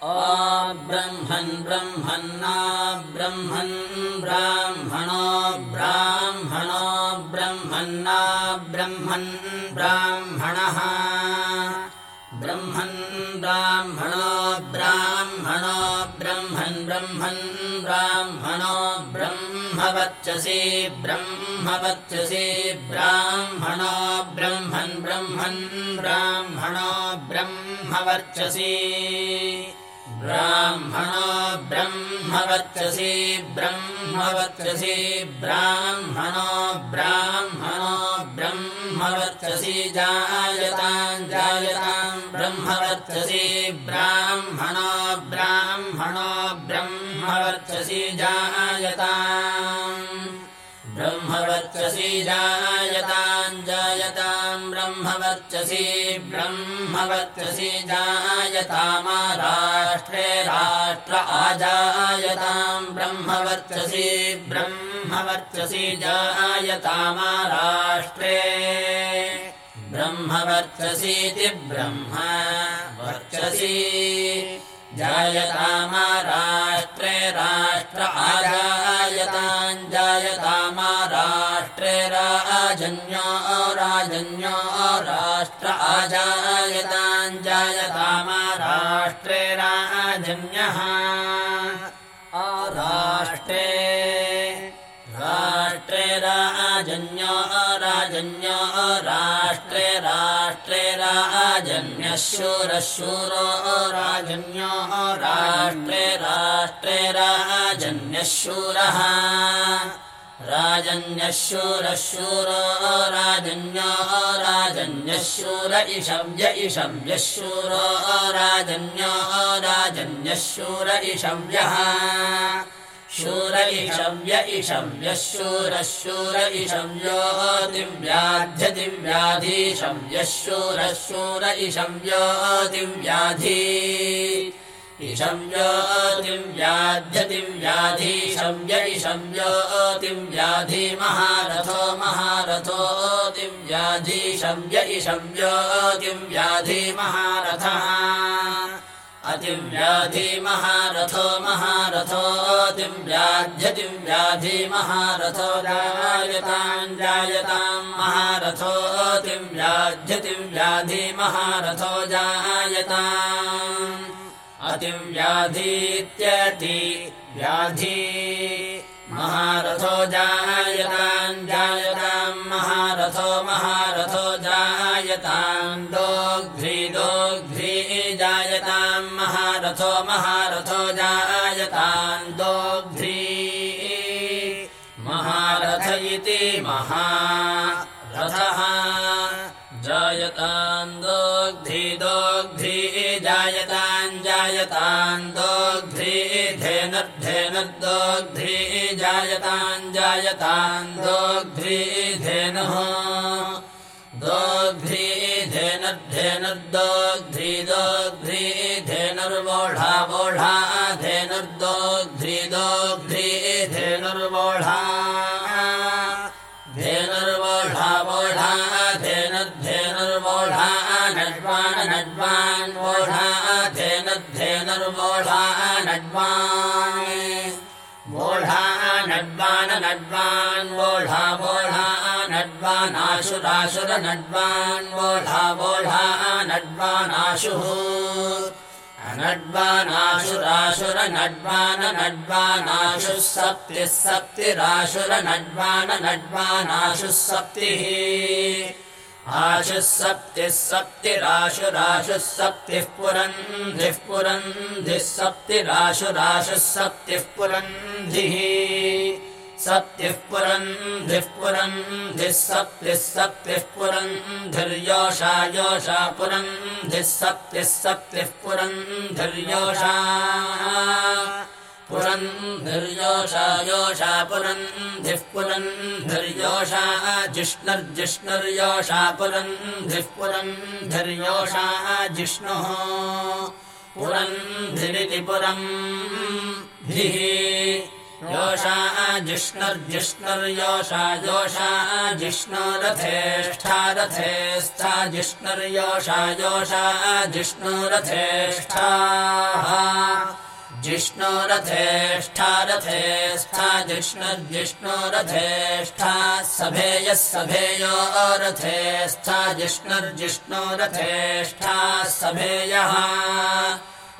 ब्रह्मन् ब्रह्मन्ना ब्रह्मन् ब्राह्मणो ब्राह्मणो ब्रह्मन्ना ब्रह्मन् ब्राह्मणः ब्रह्मन् ब्राह्मणो ब्राह्मणो ब्रह्मन् ब्रह्मन् ब्राह्मणो ब्रह्मवच्चसि ब्रह्मवच्चसि ब्राह्मणो ब्रह्मन् ब्रह्मन् ब्राह्मणो ब्रह्मवर्चसि ब्राह्मणो ब्रह्मवच्चसि ब्रह्मवच्चसि ब्राह्मणो ब्राह्मणो ब्रह्मवर्चसि जायताम् जायताम् ब्रह्मवर्चसि ब्राह्मणो ब्राह्मणो ब्रह्मवर्चसि जायताम् जायताम् ब्रह्मवर्चसि ब्रह्मवर्चसि जायतामा राष्ट्रे राष्ट्र आजायताम् ब्रह्मवर्चसि ब्रह्मवर्चसि जायतामा राष्ट्रे ब्रह्मवर्चसीति ब्रह्म वर्चसि जायतामा राष्ट्रे राष्ट्र आजायताम् जायतामा राष्ट्रे राजन्यो राजन्यो राष्ट्र आजायताम् जायतामा राष्ट्रे राजन्यः राष्ट्रे राष्ट्रे राजन्यो राजन्यो, राष्ट्रे राष्ट्रे राजन्यः शूरो राजन्यो, राष्ट्रे राष्ट्रे राजन्यः राजन्यः राजन्यो शूर इषव्य इषव्यः शूरो राजन्यो राजन्यः शूर इषव्यः शूर इषव्य इषव्यः शूरः शूर इषव्यो दिव्याध्य दिव्याधीशव्यः शूरः शूर इषव्यो दिव्याधी इषव्यो दिव्याध्य दिव्याधीशव्य इषव्यो दिव्याधी महारथो महारथो दिव्याधीशव्य इषव्यो दिव्याधी महारथः। अतिव्याधि महारथो दिव्याध्य दिव्याधि महारथो जायताम् जायताम् महारथो दिव्याध्य दिव्याधि महारथो जायताम्। अतिव्याधीत्यति व्याधि महारथो जायताम् दोग्ध्री धेनुर्धेनुर्दोग्ध्री जायताम् जायताम् दोग्ध्री धेनुः दोग्ध्री धेनुर्धेनुर्दोग्ध्री दोग्ध्री धेनुर्वोढा वोढा धेनुर्दोग्ध्री दोग्ध्री नड्वान् वोढा नड्वान् वोढा वोढा नड्वान् वोढा वोढा नड्वानाशुः अनड्वानाशुराशुर नड्वान नड्वानाशुः सप्तिः सप्तिराशुर नड्वान नड्वानाशुः सप्तिः आशुः सप्तिः सप्तिराशुराशुः सप्तिः पुरन्धिः पुरन्धिः सप्तिराशुराशुः सप्तिः पुरन्धिः सप्तिः पुरन्धिः पुरन्धिः सप्तिः सप्तिः पुरन्धिर्योषा योषा पुरन्धिः सप्तिः सप्तिः पुरन्धिर्योषा पुरन्धिर्योषा योषा पुरन्धिः पुरन्धिर्योषा जिष्णुर्जिष्णुर्योषा पुरन्धिः पुरन्धिर्योषा जिष्णुः पुरन्धिरिति पुरम् धिः योषा जिष्णुर्जिष्णुर्योषा योषा जिष्णुरथेष्ठा रथेस्था जिष्णुर्योषा योषा जिष्णुरथेष्ठाः जिष्णोरथेष्ठा रथे स्था जिष्णुर्जिष्णोरथेष्ठा सभेयः सभेयो रथेष्ठा सभेयः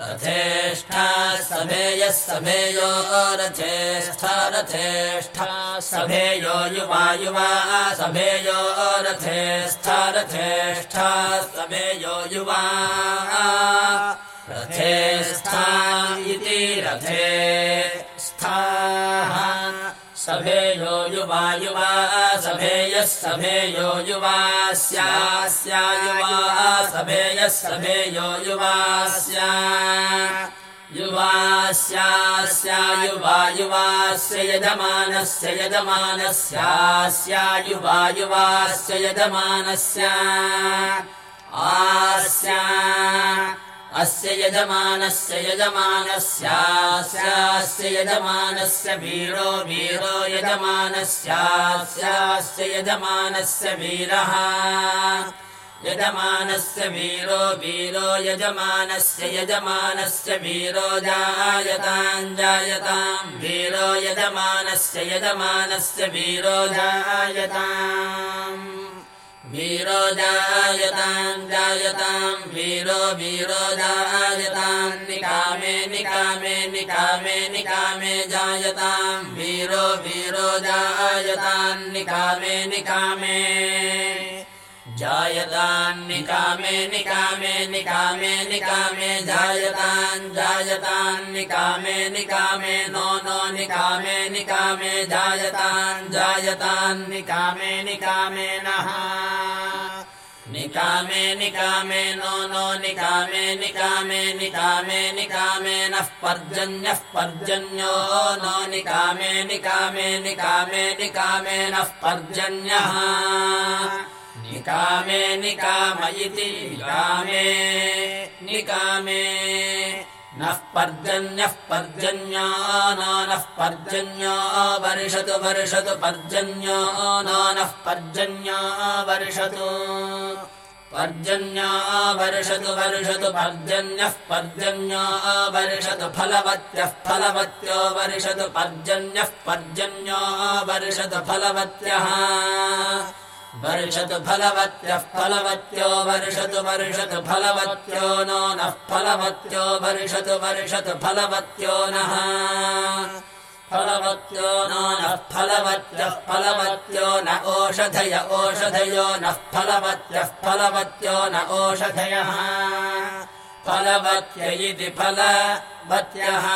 रथेष्ठा सभेयः सभेयो रथेष्ठा रथेष्ठा सभेयो युवा युवा सभेयो रथेष्ठा रथेष्ठा सभेयो युवा रथे स्था इति रथे स्थाः। सभेयो युवा युवा सभेयः सभेयो युवा स्यास्या युवा सभेयः सभेयो युवा स्या। युवास्य यजमानस्य यजमानस्यास्या युवा युवास्य यजमानस्य। आस्या अस्य यजमानस्य यजमानस्यास्यास्य यजमानस्य वीरो वीरो यजमानस्यास्यास्य यजमानस्य वीरः। यजमानस्य वीरो वीरो यजमानस्य यजमानस्य वीरो जायताम् जायताम् वीरो यजमानस्य यजमानस्य वीरो जायताम् वीरो जायताम् जायताम् वीरो वीरो जायताम् निकामे निकामे निकामे निकामे जायताम् वीरो वीरो जायताम् निकामे निकामे जायताम् निकामे निकामे निकामे निकामे जायताम् जायताम् निकामे निकामे नो नो निकामे निकामे जायताम् जायताम् निकामे निकामे नः निकामे निकामे नो नो निकामे निकामे निकामे निकामे नः पर्जन्यः पर्जन्यो नो निकामे निकामे निकामे निकामे नः पर्जन्यः निकामे निकाम इति निकामे निकामे। नः पर्जन्यः पर्जन्यो नो नः पर्जन्यो वर्षतु वर्षतु पर्जन्यो नो नः पर्जन्यो वर्षतु। पर्जन्यो वर्षतु वर्षतु पर्जन्यः पर्जन्यो वर्षतु फलवत्यः फलवत्यो वर्षतु पर्जन्यः पर्जन्यो वर्षतु फलवत्यः वर्षतु फलवत्यः फलवत्यो वर्षतु वर्षतु फलवत्यो नो नः फलवत्यो वर्षतु वर्षतु फलवत्यो नः फलवत्यो नो नः फलवत्यः फलवत्यो न ओषधय ओषधयो नः फलवत्यः फलवत्यो न ओषधयः फलवत्य इति फलवत्यः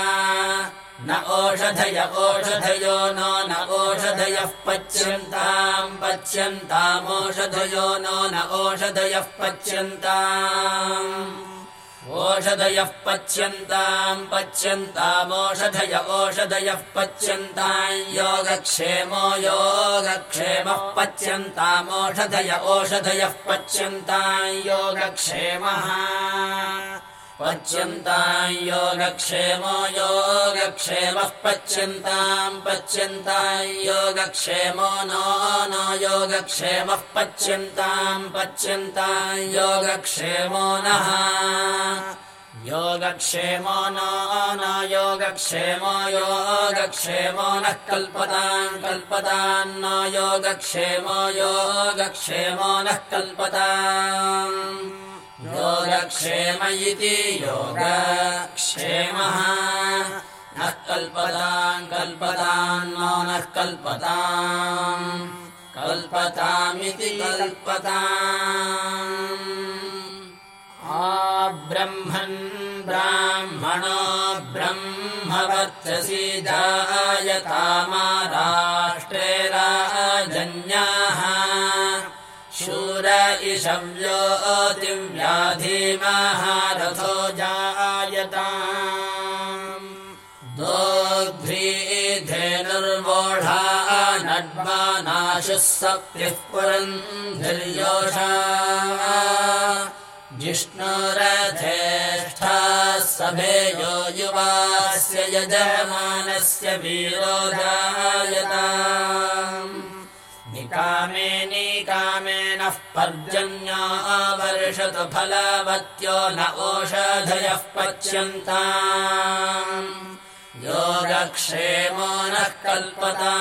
न ओषधय ओषधयो नो न ओषधयः पच्यन्ताम् पच्यन्तामोषधयो नो न ओषधयः पच्यन्ताम् ओषधयः पच्यन्ताम् पच्यन्तामोषधय ओषधयः पच्यन्ताम् योगक्षेमो योगक्षेमः पच्यन्तामोषधय ओषधयः पच्यन्ताम् योगक्षेमः पच्यन्ताम् योगक्षेमो योगक्षेमः पच्यन्ताम् पच्यन्ताम् योगक्षेमो नो नो योगक्षेमः पच्यन्ताम् पच्यन्ताम् योगक्षेमो नः योगक्षेमो नो योगक्षेमो योगक्षेमो नः कल्पताम् कल्पताम् न योगक्षेमो योगक्षेमो नः कल्पताम् योगक्षेम इति योगक्षेमः। नः कल्पताम् कल्पताम् नो कल्पताम्। कल्पतामिति कल्पताम्। आ ब्रह्मन् ब्राह्मणो ब्रह्मवर्चसि जायतामाराष्ट्रे शूर इषव्योतिव्याधिमहारथो जायताम्। दोग्ध्रीधेनुर्वोढा नड्वानाशुः सप्तिः पुरन्धिर्योषा। जिष्णुरथेष्ठाः सभेयो युवास्य यजमानस्य वीरो जायताम् कामेनी कामेनः पर्जन्या आवर्षत फलवत्यो न ओषधयः पच्यन्ता योगक्षेमो नः कल्पता